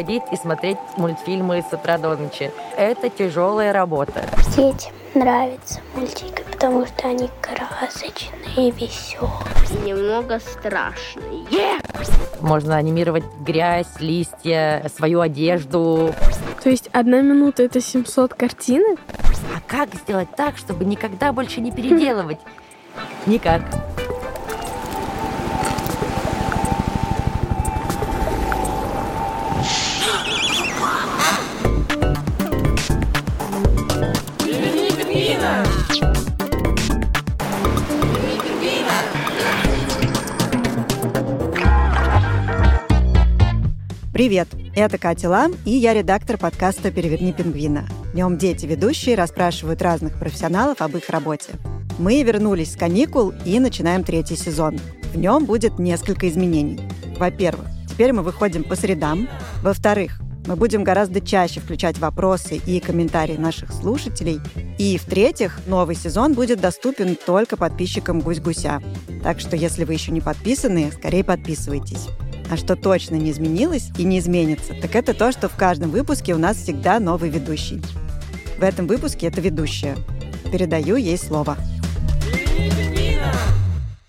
ходить и смотреть мультфильмы с утра до ночи. Это тяжелая работа. Детям нравятся мультики, потому что они красочные, веселые. Немного страшные. Можно анимировать грязь, листья, свою одежду. То есть одна минута это 700 картинок? А как сделать так, чтобы никогда больше не переделывать? Никак. Привет! Это Катя Лам, и я редактор подкаста «Переверни пингвина». В нем дети-ведущие расспрашивают разных профессионалов об их работе. Мы вернулись с каникул и начинаем третий сезон. В нем будет несколько изменений. Во-первых, теперь мы выходим по средам. Во-вторых, мы будем гораздо чаще включать вопросы и комментарии наших слушателей. И, в-третьих, новый сезон будет доступен только подписчикам «Гусь-гуся». Так что, если вы еще не подписаны, скорее подписывайтесь. А что точно не изменилось и не изменится, так это то, что в каждом выпуске у нас всегда новый ведущий. В этом выпуске это ведущая. Передаю ей слово.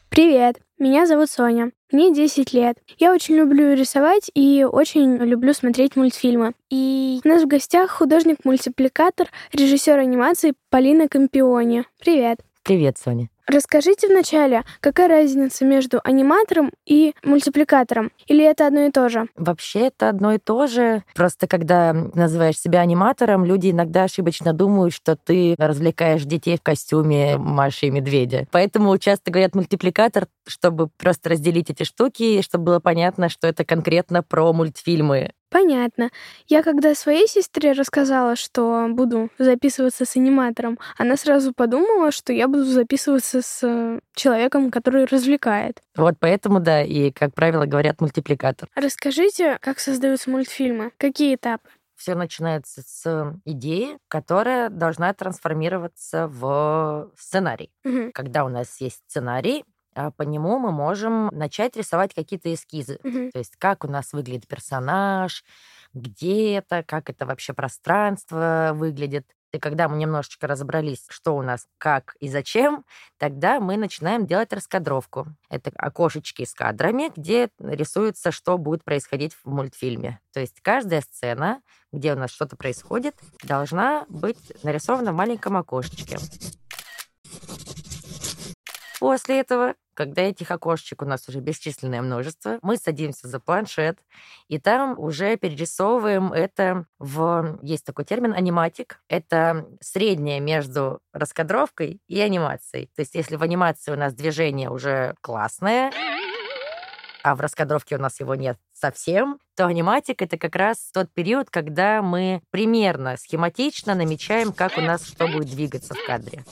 Привет, меня зовут Соня. Мне 10 лет. Я очень люблю рисовать и очень люблю смотреть мультфильмы. И у нас в гостях художник-мультипликатор, режиссер анимации Полина Компиони. Привет. Привет, Соня. Расскажите вначале, какая разница между аниматором и мультипликатором? Или это одно и то же? Вообще это одно и то же. Просто когда называешь себя аниматором, люди иногда ошибочно думают, что ты развлекаешь детей в костюме Маши и Медведя. Поэтому часто говорят мультипликатор, чтобы просто разделить эти штуки, чтобы было понятно, что это конкретно про мультфильмы. Понятно. Я когда своей сестре рассказала, что буду записываться с аниматором, она сразу подумала, что я буду записываться с э, человеком, который развлекает. Вот поэтому, да, и, как правило, говорят мультипликатор. Расскажите, как создаются мультфильмы? Какие этапы? Все начинается с идеи, которая должна трансформироваться в сценарий. Мгм. Когда у нас есть сценарий, по нему мы можем начать рисовать какие-то эскизы. Мгм. То есть как у нас выглядит персонаж, где это, как это вообще пространство выглядит. И когда мы немножечко разобрались, что у нас, как и зачем, тогда мы начинаем делать раскадровку. Это окошечки с кадрами, где рисуется, что будет происходить в мультфильме. То есть каждая сцена, где у нас что-то происходит, должна быть нарисована в маленьком окошечке. После этого, когда этих окошечек у нас уже бесчисленное множество, мы садимся за планшет, и там уже перерисовываем это в... Есть такой термин аниматик. Это среднее между раскадровкой и анимацией. То есть если в анимации у нас движение уже классное, а в раскадровке у нас его нет совсем, то аниматик — это как раз тот период, когда мы примерно схематично намечаем, как у нас что будет двигаться в кадре.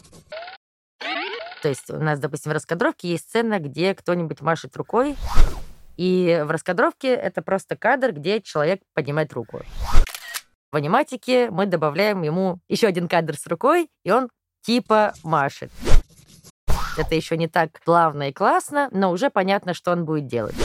То есть у нас, допустим, в раскадровке есть сцена, где кто-нибудь машет рукой, и в раскадровке это просто кадр, где человек поднимает руку. В аниматике мы добавляем ему еще один кадр с рукой, и он типа машет. Это еще не так плавно и классно, но уже понятно, что он будет делать.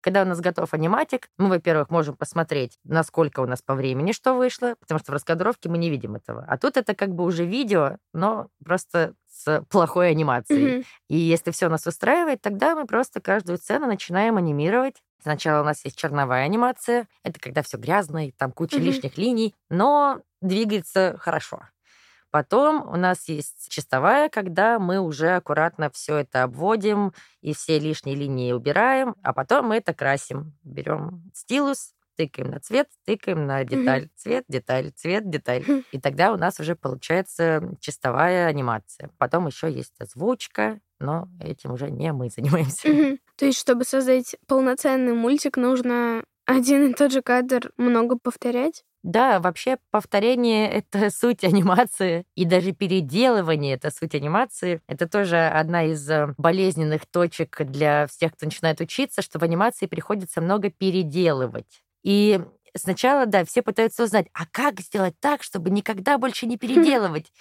Когда у нас готов аниматик, мы, во-первых, можем посмотреть, насколько у нас по времени что вышло, потому что в раскадровке мы не видим этого. А тут это как бы уже видео, но просто с плохой анимацией. Мгм. И если все нас устраивает, тогда мы просто каждую сцену начинаем анимировать. Сначала у нас есть черновая анимация. Это когда все грязно, и там куча Мгм. лишних линий, но двигается хорошо. Потом у нас есть чистовая, когда мы уже аккуратно все это обводим и все лишние линии убираем, а потом мы это красим. Берем стилус, тыкаем на цвет, тыкаем на деталь, цвет, деталь, цвет, деталь. Мгм. И тогда у нас уже получается чистовая анимация. Потом еще есть озвучка, но этим уже не мы занимаемся. То есть, чтобы создать полноценный мультик, нужно один и тот же кадр много повторять? Да, вообще повторение — это суть анимации, и даже переделывание — это суть анимации. Это тоже одна из э, болезненных точек для всех, кто начинает учиться, что в анимации приходится много переделывать. И сначала, да, все пытаются узнать, а как сделать так, чтобы никогда больше не переделывать?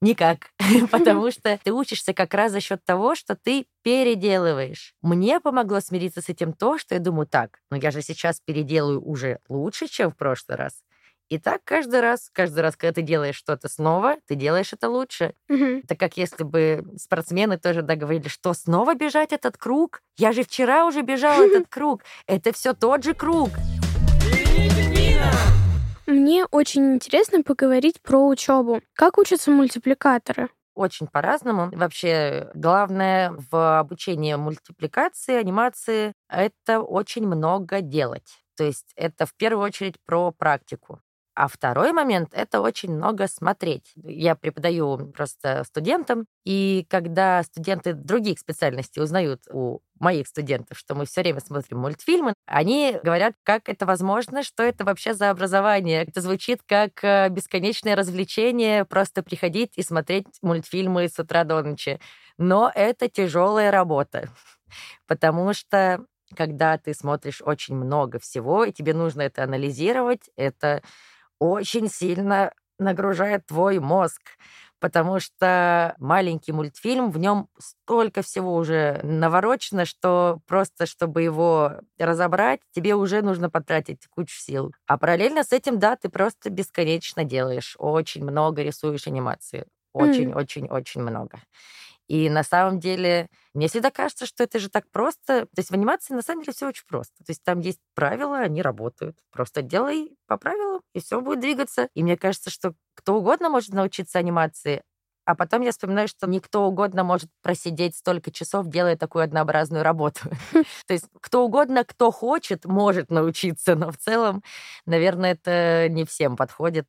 Никак. Потому что ты учишься как раз за счет того, что ты переделываешь. Мне помогло смириться с этим то, что я думаю, так, ну я же сейчас переделаю уже лучше, чем в прошлый раз. И так каждый раз, каждый раз, когда ты делаешь что-то снова, ты делаешь это лучше. Мгм. Это как если бы спортсмены тоже да, говорили, что снова бежать этот круг? Я же вчера уже бежал этот круг. Это все тот же круг. Мне очень интересно поговорить про учебу. Как учатся мультипликаторы? Очень по-разному. Вообще, главное в обучении мультипликации, анимации, это очень много делать. То есть это в первую очередь про практику. А второй момент — это очень много смотреть. Я преподаю просто студентам, и когда студенты других специальностей узнают у моих студентов, что мы все время смотрим мультфильмы, они говорят, как это возможно, что это вообще за образование. Это звучит как э, бесконечное развлечение, просто приходить и смотреть мультфильмы с утра до ночи. Но это тяжелая работа, потому что когда ты смотришь очень много всего, и тебе нужно это анализировать, это очень сильно нагружает твой мозг, потому что маленький мультфильм, в нем столько всего уже наворочено, что просто, чтобы его разобрать, тебе уже нужно потратить кучу сил. А параллельно с этим, да, ты просто бесконечно делаешь, очень много рисуешь анимации. Очень-очень-очень много. И на самом деле, мне всегда кажется, что это же так просто. То есть в анимации на самом деле все очень просто. То есть там есть правила, они работают. Просто делай по правилам, и все будет двигаться. И мне кажется, что кто угодно может научиться анимации, а потом я вспоминаю, что никто угодно может просидеть столько часов, делая такую однообразную работу. То есть кто угодно, кто хочет, может научиться, но в целом, наверное, это не всем подходит.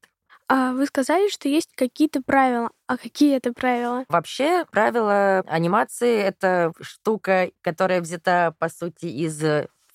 А вы сказали, что есть какие-то правила. А какие это правила? Вообще, правила анимации — это штука, которая взята, по сути, из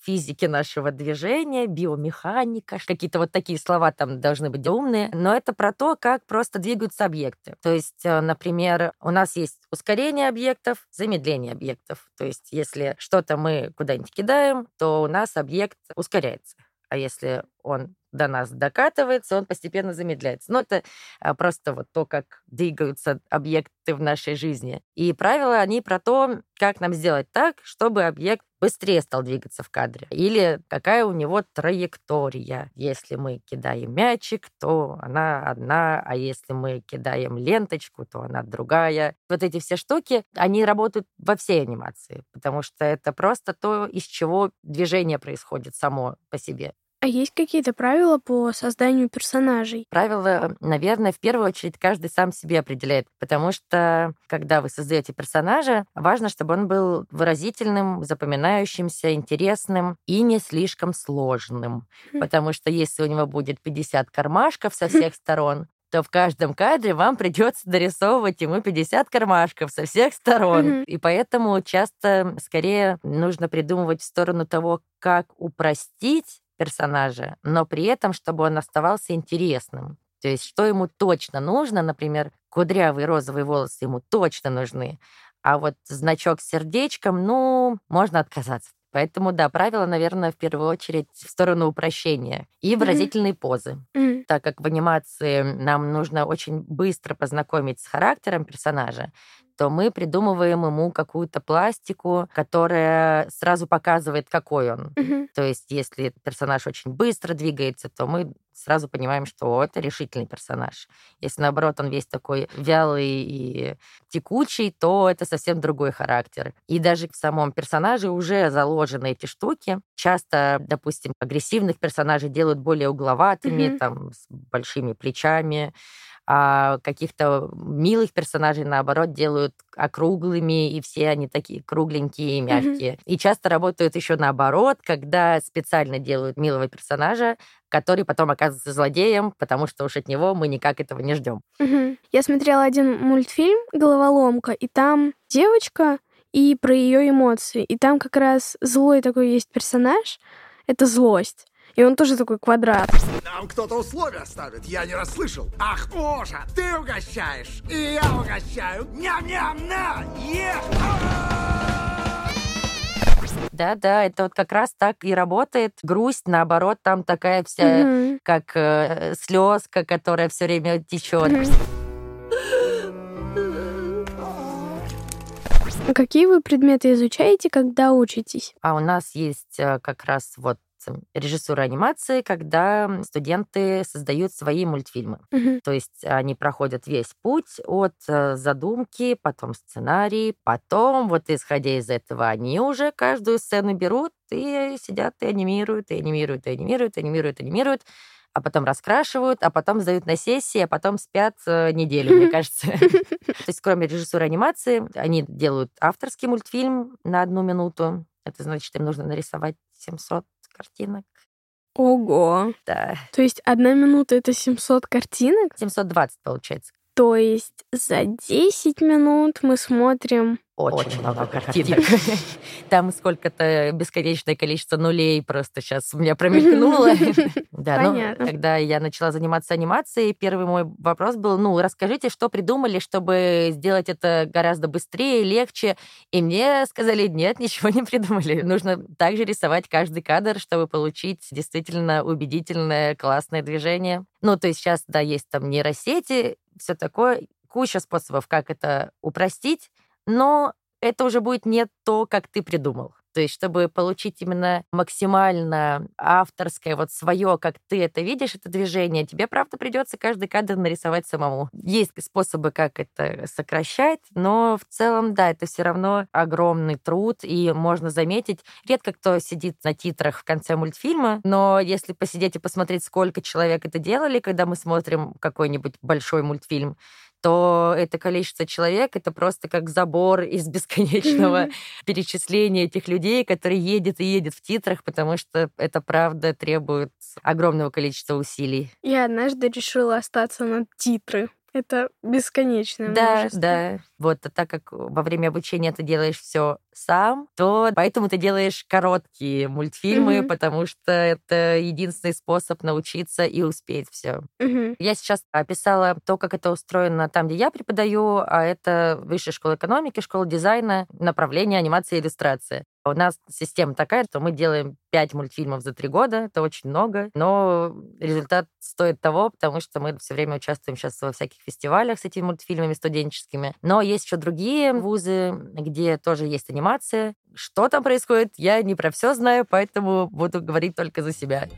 физики нашего движения, биомеханика, какие-то вот такие слова там должны быть умные, но это про то, как просто двигаются объекты. То есть, э, например, у нас есть ускорение объектов, замедление объектов. То есть, если что-то мы куда-нибудь кидаем, то у нас объект ускоряется. А если он до нас докатывается, он постепенно замедляется. Но это а, просто вот то, как двигаются объекты в нашей жизни. И правила, они про то, как нам сделать так, чтобы объект быстрее стал двигаться в кадре. Или какая у него траектория. Если мы кидаем мячик, то она одна, а если мы кидаем ленточку, то она другая. Вот эти все штуки, они работают во всей анимации, потому что это просто то, из чего движение происходит само по себе. А есть какие-то правила по созданию персонажей? Правила, наверное, в первую очередь каждый сам себе определяет, потому что когда вы создаете персонажа, важно, чтобы он был выразительным, запоминающимся, интересным и не слишком сложным. Хм. Потому что если у него будет 50 кармашков со всех сторон, то в каждом кадре вам придется дорисовывать ему 50 кармашков со всех сторон. Мгм. И поэтому часто скорее нужно придумывать в сторону того, как упростить персонажа, но при этом, чтобы он оставался интересным. То есть, что ему точно нужно, например, кудрявые розовые волосы ему точно нужны, а вот значок с сердечком, ну, можно отказаться. Поэтому, да, правило, наверное, в первую очередь в сторону упрощения и выразительные позы. М, Так как в анимации нам нужно очень быстро познакомить с характером персонажа, то мы придумываем ему какую-то пластику, которая сразу показывает, какой он. мгм. То есть, если персонаж очень быстро двигается, то мы сразу понимаем, что это решительный персонаж. Если, наоборот, он весь такой вялый и текучий, то это совсем другой характер. И даже в самом персонаже уже заложены эти штуки. Часто, допустим, агрессивных персонажей делают более угловатыми, Мгм. там, с большими плечами, а каких-то милых персонажей, наоборот, делают округлыми, и все они такие кругленькие и мягкие. И часто работают еще наоборот, когда специально делают милого персонажа, который потом оказывается злодеем, потому что уж от него мы никак этого не ждем. Мгм. Я смотрела один мультфильм «Головоломка», и там девочка и про ее эмоции. И там как раз злой такой есть персонаж. Это злость. И он тоже такой квадрат. Нам кто-то условия ставит, я не расслышал. Ах, боже, ты угощаешь, и я угощаю. Ням-ням-на! Да-да, это вот как раз так и работает. Грусть, наоборот, там такая вся, Мгм. как слезка, которая все время течет. Мгм. Какие вы предметы изучаете, когда учитесь? А у нас есть э, как раз вот режиссура анимации, когда студенты создают свои мультфильмы. Мгм. То есть они проходят весь путь от э, задумки, потом сценарий, потом, вот исходя из этого, они уже каждую сцену берут и сидят и анимируют, и анимируют, и анимируют, и анимируют, анимируют, а потом раскрашивают, а потом сдают на сессии, а потом спят э, неделю, мне кажется. То есть кроме режиссуры анимации, они делают авторский мультфильм на одну минуту. Это значит, им нужно нарисовать 700 картинок. Ого. Да, То есть одна минута — это 700 картинок? 720 получается. То есть за 10 минут мы смотрим... Очень, много картинок. Там сколько-то бесконечное количество нулей просто сейчас у меня промелькнуло. Да, ну, Понятно. когда я начала заниматься анимацией, первый мой вопрос был, ну, расскажите, что придумали, чтобы сделать это гораздо быстрее, легче. И мне сказали, нет, ничего не придумали. Нужно также рисовать каждый кадр, чтобы получить действительно убедительное, классное движение. Ну, то есть сейчас, да, есть там нейросети, все такое, куча способов, как это упростить, но это уже будет не то, как ты придумал. То есть, чтобы получить именно максимально авторское, вот свое, как ты это видишь, это движение, тебе, правда, придется каждый кадр нарисовать самому. Есть способы, как это сокращать, но в целом, да, это все равно огромный труд, и можно заметить, редко кто сидит на титрах в конце мультфильма, но если посидеть и посмотреть, сколько человек это делали, когда мы смотрим какой-нибудь большой мультфильм, то это количество человек это просто как забор из бесконечного перечисления этих людей, которые едет и едет в титрах, потому что это правда требует огромного количества усилий. Я однажды решила остаться на титры. Это бесконечное Да, множество. да. Вот, а так как во время обучения ты делаешь все сам, то поэтому ты делаешь короткие мультфильмы, Мгм. потому что это единственный способ научиться и успеть все. Мгм. Я сейчас описала то, как это устроено там, где я преподаю, а это Высшая школа экономики, школа дизайна, направление анимация и иллюстрация. У нас система такая, что мы делаем 5 мультфильмов за три года, это очень много, но результат стоит того, потому что мы все время участвуем сейчас во всяких фестивалях с этими мультфильмами студенческими. Но есть еще другие вузы, где тоже есть анимация. Что там происходит, я не про все знаю, поэтому буду говорить только за себя.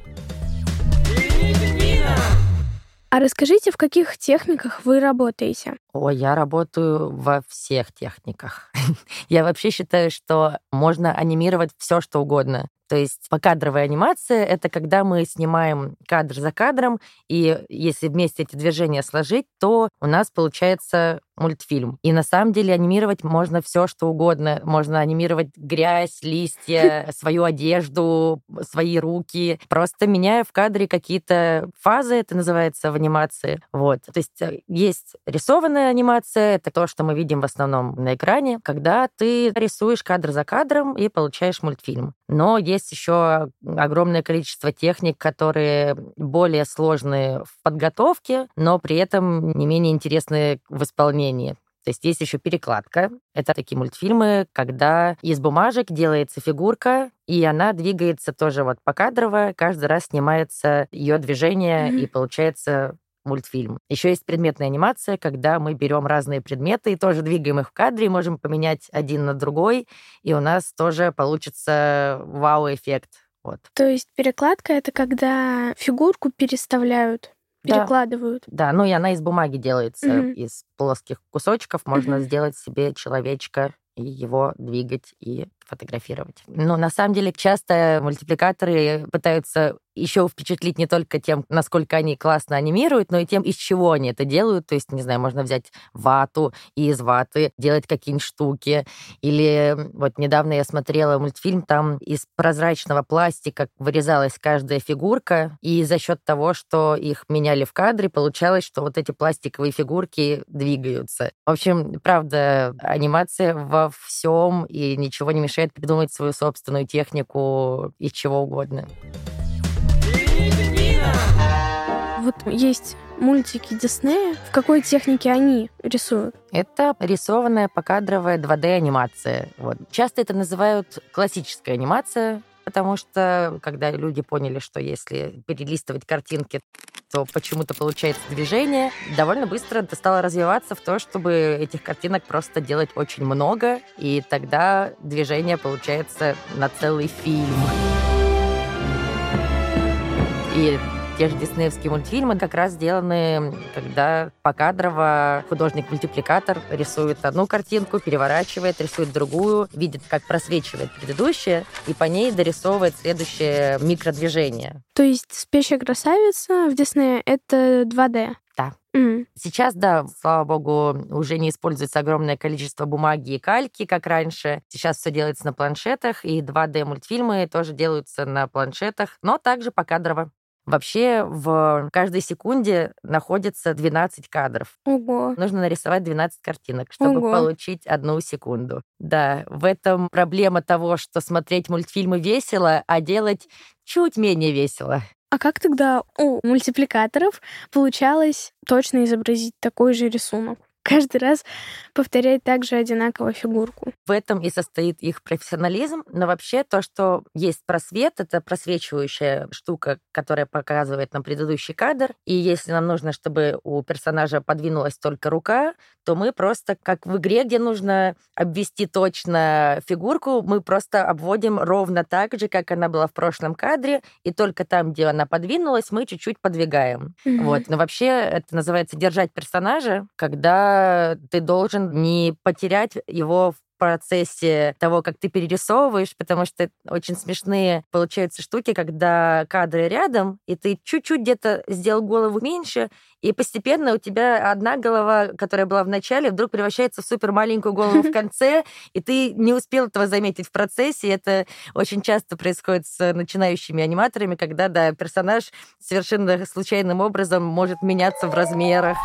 А расскажите, в каких техниках вы работаете? Ой, я работаю во всех техниках. я вообще считаю, что можно анимировать все, что угодно. То есть покадровая анимация — это когда мы снимаем кадр за кадром, и если вместе эти движения сложить, то у нас получается мультфильм. И на самом деле анимировать можно все, что угодно. Можно анимировать грязь, листья, свою одежду, свои руки. Просто меняя в кадре какие-то фазы, это называется в анимации. Вот. То есть э, есть рисованная анимация, это то, что мы видим в основном на экране, когда ты рисуешь кадр за кадром и получаешь мультфильм. Но есть еще огромное количество техник, которые более сложные в подготовке, но при этом не менее интересные в исполнении. То есть есть еще перекладка. Это такие мультфильмы, когда из бумажек делается фигурка, и она двигается тоже вот покадрово. Каждый раз снимается ее движение, Мгм. и получается мультфильм. Еще есть предметная анимация, когда мы берем разные предметы и тоже двигаем их в кадре, и можем поменять один на другой, и у нас тоже получится вау-эффект. Вот. То есть перекладка — это когда фигурку переставляют, Да. перекладывают. Да, ну и она из бумаги делается, Мгм. из плоских кусочков. Можно Мгм. сделать себе человечка и его двигать и фотографировать. Но на самом деле часто мультипликаторы пытаются еще впечатлить не только тем, насколько они классно анимируют, но и тем, из чего они это делают. То есть, не знаю, можно взять вату и из ваты делать какие-нибудь штуки. Или вот недавно я смотрела мультфильм, там из прозрачного пластика вырезалась каждая фигурка, и за счет того, что их меняли в кадре, получалось, что вот эти пластиковые фигурки двигаются. В общем, правда, анимация во всем, и ничего не мешает придумать свою собственную технику из чего угодно. Вот есть мультики Диснея. В какой технике они рисуют? Это рисованная покадровая 2D-анимация. Вот. Часто это называют классическая анимация, потому что когда люди поняли, что если перелистывать картинки что почему-то получается движение. Довольно быстро это стало развиваться в то, чтобы этих картинок просто делать очень много, и тогда движение получается на целый фильм. И те же диснеевские мультфильмы как раз сделаны, когда покадрово художник-мультипликатор рисует одну картинку, переворачивает, рисует другую, видит, как просвечивает предыдущее, и по ней дорисовывает следующее микродвижение. То есть «Спящая красавица» в Диснее — это 2D? Да. Мгм. Сейчас, да, слава богу, уже не используется огромное количество бумаги и кальки, как раньше. Сейчас все делается на планшетах, и 2D-мультфильмы тоже делаются на планшетах, но также покадрово. Вообще в каждой секунде находится 12 кадров. Ого. Нужно нарисовать 12 картинок, чтобы Ого. получить одну секунду. Да, в этом проблема того, что смотреть мультфильмы весело, а делать чуть менее весело. А как тогда у мультипликаторов получалось точно изобразить такой же рисунок? Каждый раз повторять также одинаково фигурку. В этом и состоит их профессионализм. Но вообще то, что есть просвет, это просвечивающая штука, которая показывает нам предыдущий кадр. И если нам нужно, чтобы у персонажа подвинулась только рука, то мы просто, как в игре, где нужно обвести точно фигурку, мы просто обводим ровно так же, как она была в прошлом кадре, и только там, где она подвинулась, мы чуть-чуть подвигаем. Мгм. Вот. Но вообще это называется держать персонажа, когда ты должен не потерять его в процессе того, как ты перерисовываешь, потому что очень смешные получаются штуки, когда кадры рядом, и ты чуть-чуть где-то сделал голову меньше, и постепенно у тебя одна голова, которая была в начале, вдруг превращается в супер маленькую голову в конце, и ты не успел этого заметить в процессе. Это очень часто происходит с начинающими аниматорами, когда, да, персонаж совершенно случайным образом может меняться в размерах.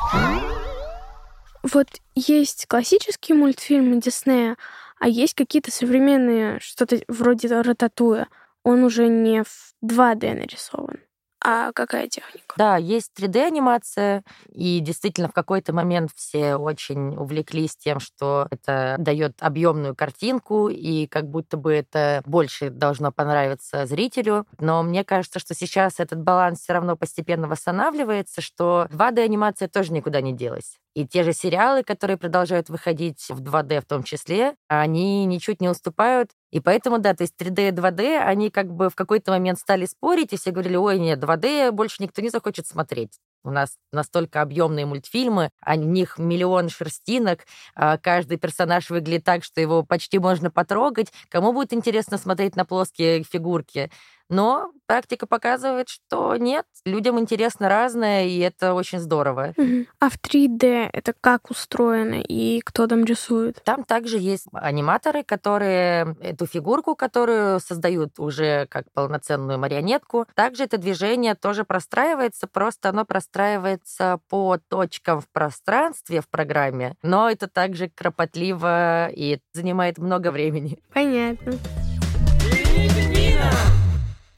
Вот есть классические мультфильмы Диснея, а есть какие-то современные, что-то вроде Рататуя. Он уже не в 2D нарисован. А какая техника? Да, есть 3D-анимация, и действительно в какой-то момент все очень увлеклись тем, что это дает объемную картинку, и как будто бы это больше должно понравиться зрителю. Но мне кажется, что сейчас этот баланс все равно постепенно восстанавливается, что 2D-анимация тоже никуда не делась. И те же сериалы, которые продолжают выходить в 2D в том числе, они ничуть не уступают. И поэтому, да, то есть 3D и 2D, они как бы в какой-то момент стали спорить, и все говорили, ой, нет, 2D больше никто не захочет смотреть. У нас настолько объемные мультфильмы, о них миллион шерстинок, а каждый персонаж выглядит так, что его почти можно потрогать. Кому будет интересно смотреть на плоские фигурки? Но практика показывает, что нет, людям интересно разное, и это очень здорово. А в 3D это как устроено и кто там рисует? Там также есть аниматоры, которые эту фигурку, которую создают уже как полноценную марионетку, также это движение тоже простраивается, просто оно простраивается по точкам в пространстве в программе, но это также кропотливо и занимает много времени. Понятно.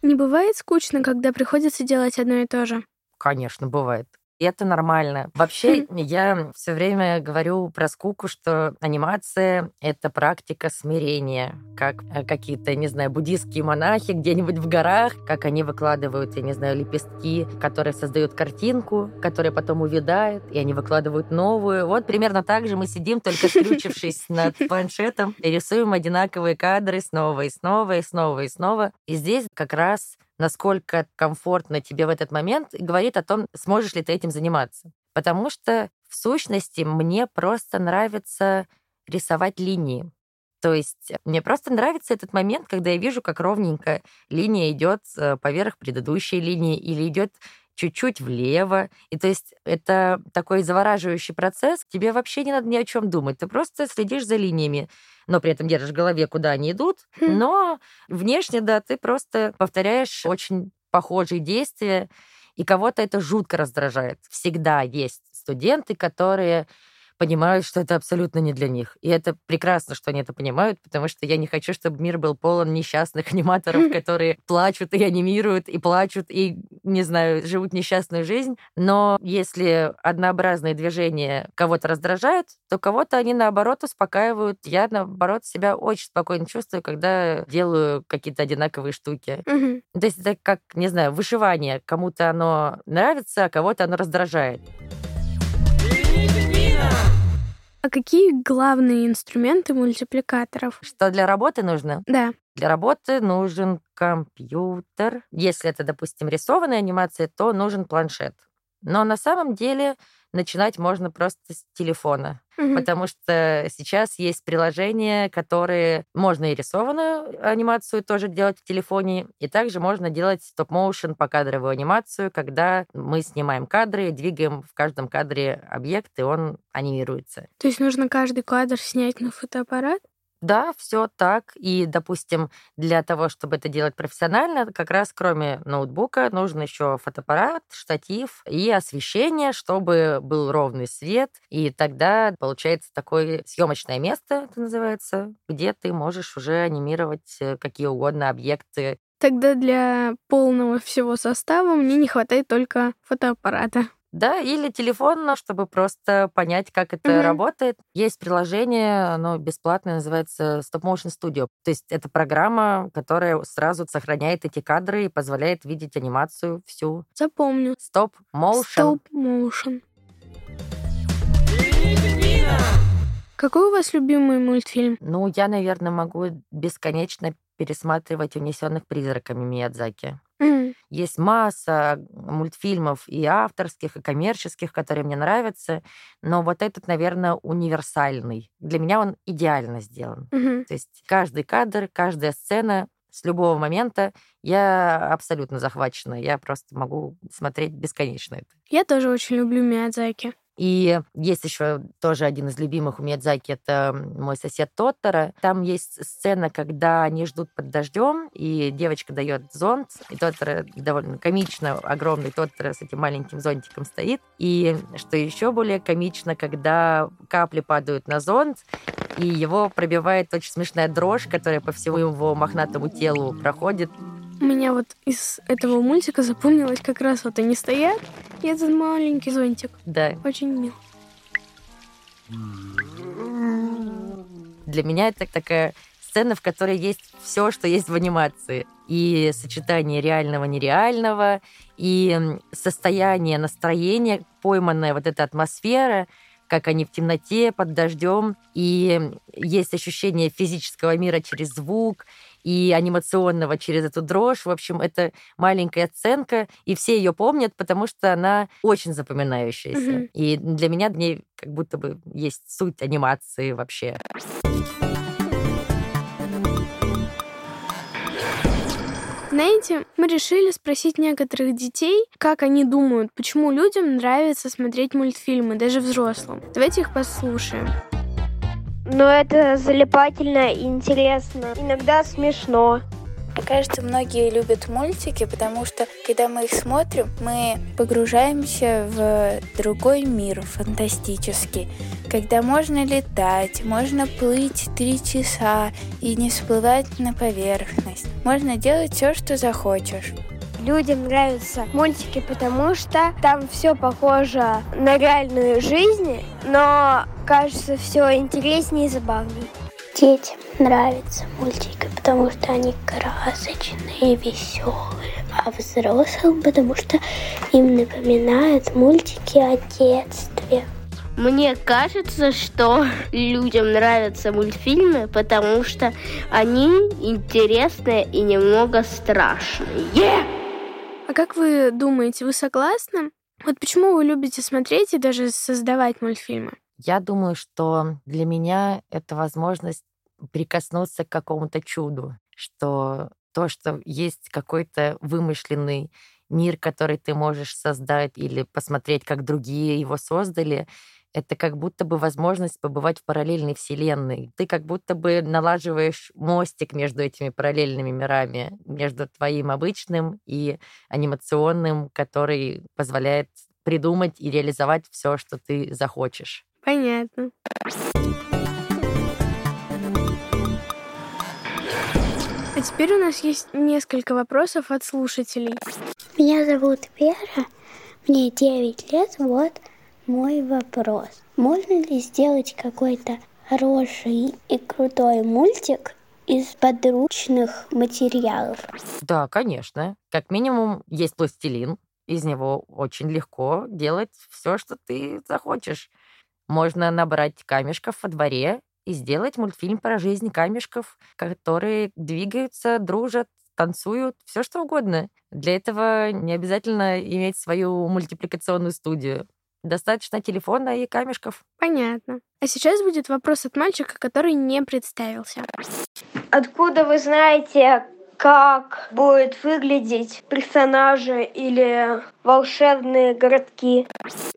Не бывает скучно, когда приходится делать одно и то же? Конечно, бывает. И это нормально. Вообще, я все время говорю про скуку, что анимация — это практика смирения. Как э, какие-то, не знаю, буддийские монахи где-нибудь в горах, как они выкладывают, я не знаю, лепестки, которые создают картинку, которая потом увядает, и они выкладывают новую. Вот примерно так же мы сидим, только скрючившись над планшетом, и рисуем одинаковые кадры снова и снова и снова и снова. И здесь как раз насколько комфортно тебе в этот момент, и говорит о том, сможешь ли ты этим заниматься. Потому что, в сущности, мне просто нравится рисовать линии. То есть мне просто нравится этот момент, когда я вижу, как ровненько линия идет э, поверх предыдущей линии или идет чуть-чуть влево. И то есть это такой завораживающий процесс. Тебе вообще не надо ни о чем думать. Ты просто следишь за линиями, но при этом держишь в голове, куда они идут. Хм. Но внешне, да, ты просто повторяешь очень похожие действия, и кого-то это жутко раздражает. Всегда есть студенты, которые понимают, что это абсолютно не для них. И это прекрасно, что они это понимают, потому что я не хочу, чтобы мир был полон несчастных аниматоров, которые плачут и анимируют, и плачут, и, не знаю, живут несчастную жизнь. Но если однообразные движения кого-то раздражают, то кого-то они, наоборот, успокаивают. Я, наоборот, себя очень спокойно чувствую, когда делаю какие-то одинаковые штуки. То есть это как, не знаю, вышивание. Кому-то оно нравится, а кого-то оно раздражает. А какие главные инструменты мультипликаторов? Что для работы нужно? Да. Для работы нужен компьютер. Если это, допустим, рисованная анимация, то нужен планшет. Но на самом деле начинать можно просто с телефона, Мгм. потому что сейчас есть приложения, которые можно и рисованную анимацию тоже делать в телефоне, и также можно делать стоп-моушен покадровую анимацию, когда мы снимаем кадры, двигаем в каждом кадре объект, и он анимируется. То есть нужно каждый кадр снять на фотоаппарат? Да, все так. И, допустим, для того, чтобы это делать профессионально, как раз кроме ноутбука нужен еще фотоаппарат, штатив и освещение, чтобы был ровный свет. И тогда получается такое съемочное место, это называется, где ты можешь уже анимировать э, какие угодно объекты. Тогда для полного всего состава мне не хватает только фотоаппарата. Да, или телефон, чтобы просто понять, как это Мгм. работает. Есть приложение, оно бесплатное, называется Stop Motion Studio. То есть это программа, которая сразу сохраняет эти кадры и позволяет видеть анимацию всю. Запомню. Stop Motion. Стоп motion. Какой у вас любимый мультфильм? Ну, я, наверное, могу бесконечно пересматривать «Унесенных призраками» Миядзаки. М, Есть масса мультфильмов и авторских, и коммерческих, которые мне нравятся, но вот этот, наверное, универсальный. Для меня он идеально сделан. мгм. То есть каждый кадр, каждая сцена с любого момента я абсолютно захвачена. Я просто могу смотреть бесконечно это. Я тоже очень люблю Миядзаки. И есть еще тоже один из любимых у Миядзаки, это мой сосед Тоттера. Там есть сцена, когда они ждут под дождем, и девочка дает зонт, и Тоттера довольно комично, огромный Тоттера с этим маленьким зонтиком стоит. И что еще более комично, когда капли падают на зонт, и его пробивает очень смешная дрожь, которая по всему его мохнатому телу проходит. У меня вот из этого мультика запомнилось как раз вот они стоят, и этот маленький зонтик. Да, Очень мил. Для меня это такая сцена, в которой есть все, что есть в анимации. И сочетание реального, нереального, и состояние, настроение, пойманная вот эта атмосфера, как они в темноте, под дождем, и есть ощущение физического мира через звук, и анимационного через эту дрожь. В общем, это маленькая оценка, и все ее помнят, потому что она очень запоминающаяся. Мгм. И для меня в ней как будто бы есть суть анимации вообще. Знаете, мы решили спросить некоторых детей, как они думают, почему людям нравится смотреть мультфильмы, даже взрослым. Давайте их послушаем. Но это залипательно и интересно. Иногда смешно. Мне кажется, многие любят мультики, потому что, когда мы их смотрим, мы погружаемся в другой мир фантастический, когда можно летать, можно плыть три часа и не всплывать на поверхность. Можно делать все, что захочешь. Людям нравятся мультики, потому что там все похоже на реальную жизнь, но кажется все интереснее и забавнее. Детям нравятся мультики, потому что они красочные, веселые, а взрослым, потому что им напоминают мультики о детстве. Мне кажется, что людям нравятся мультфильмы, потому что они интересные и немного страшные. А как вы думаете, вы согласны? Вот почему вы любите смотреть и даже создавать мультфильмы? Я думаю, что для меня это возможность прикоснуться к какому-то чуду, что то, что есть какой-то вымышленный мир, который ты можешь создать или посмотреть, как другие его создали, это как будто бы возможность побывать в параллельной вселенной. Ты как будто бы налаживаешь мостик между этими параллельными мирами, между твоим обычным и анимационным, который позволяет придумать и реализовать все, что ты захочешь. Понятно. А теперь у нас есть несколько вопросов от слушателей. Меня зовут Вера, мне 9 лет, вот мой вопрос. Можно ли сделать какой-то хороший и крутой мультик из подручных материалов? Да, конечно. Как минимум есть пластилин. Из него очень легко делать все, что ты захочешь. Можно набрать камешков во дворе и сделать мультфильм про жизнь камешков, которые двигаются, дружат, танцуют, все что угодно. Для этого не обязательно иметь свою мультипликационную студию. Достаточно телефона и камешков. Понятно. А сейчас будет вопрос от мальчика, который не представился. Откуда вы знаете, как будут выглядеть персонажи или волшебные городки?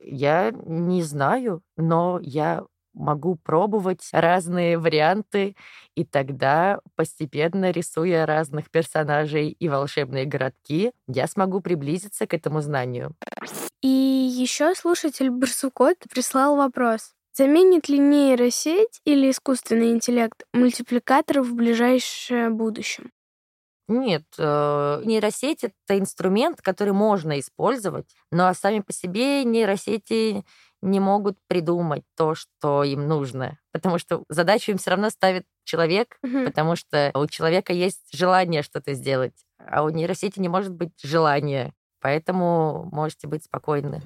Я не знаю, но я могу пробовать разные варианты, и тогда, постепенно рисуя разных персонажей и волшебные городки, я смогу приблизиться к этому знанию. И еще слушатель Барсукот прислал вопрос. Заменит ли нейросеть или искусственный интеллект мультипликатор в ближайшее будущем? Нет, э, нейросеть это инструмент, который можно использовать, но сами по себе нейросети не могут придумать то, что им нужно, потому что задачу им все равно ставит человек, Мгм. потому что у человека есть желание что-то сделать, а у нейросети не может быть желания, поэтому можете быть спокойны.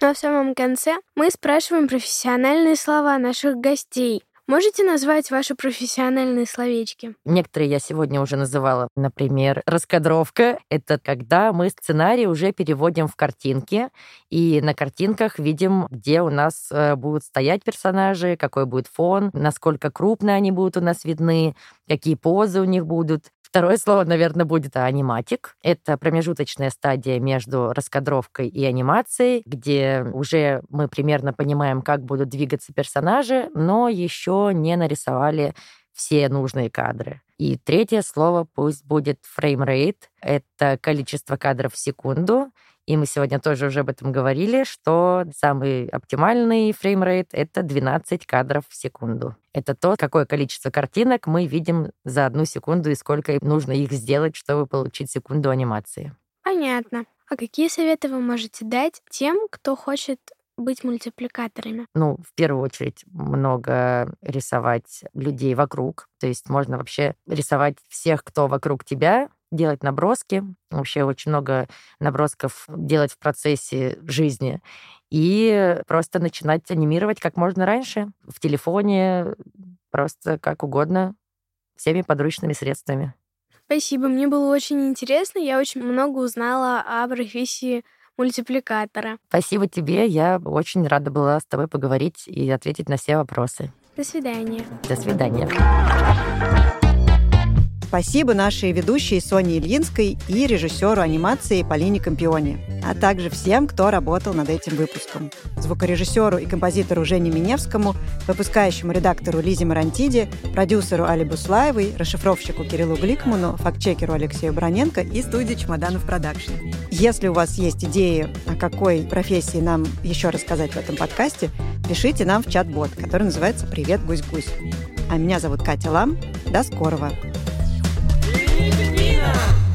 Ну а в самом конце мы спрашиваем профессиональные слова наших гостей. Можете назвать ваши профессиональные словечки? Некоторые я сегодня уже называла. Например, раскадровка — это когда мы сценарий уже переводим в картинки, и на картинках видим, где у нас э, будут стоять персонажи, какой будет фон, насколько крупно они будут у нас видны, какие позы у них будут. Второе слово, наверное, будет аниматик. Это промежуточная стадия между раскадровкой и анимацией, где уже мы примерно понимаем, как будут двигаться персонажи, но еще не нарисовали все нужные кадры. И третье слово пусть будет frame rate. Это количество кадров в секунду. И мы сегодня тоже уже об этом говорили, что самый оптимальный frame rate — это 12 кадров в секунду. Это то, какое количество картинок мы видим за одну секунду и сколько нужно их сделать, чтобы получить секунду анимации. Понятно. А какие советы вы можете дать тем, кто хочет быть мультипликаторами? Ну, в первую очередь, много рисовать людей вокруг. То есть можно вообще рисовать всех, кто вокруг тебя, делать наброски. Вообще очень много набросков делать в процессе жизни. И просто начинать анимировать как можно раньше. В телефоне, просто как угодно, всеми подручными средствами. Спасибо, мне было очень интересно. Я очень много узнала о профессии мультипликатора. Спасибо тебе. Я очень рада была с тобой поговорить и ответить на все вопросы. До свидания. До свидания. Спасибо нашей ведущей Соне Ильинской и режиссеру анимации Полине Компионе, а также всем, кто работал над этим выпуском. Звукорежиссеру и композитору Жене Миневскому, выпускающему редактору Лизе Марантиде, продюсеру Али Буслаевой, расшифровщику Кириллу Гликману, фактчекеру Алексею Броненко и студии Чемоданов Production. Если у вас есть идеи, о какой профессии нам еще рассказать в этом подкасте, пишите нам в чат-бот, который называется «Привет, гусь-гусь». А меня зовут Катя Лам. До скорого! Divina.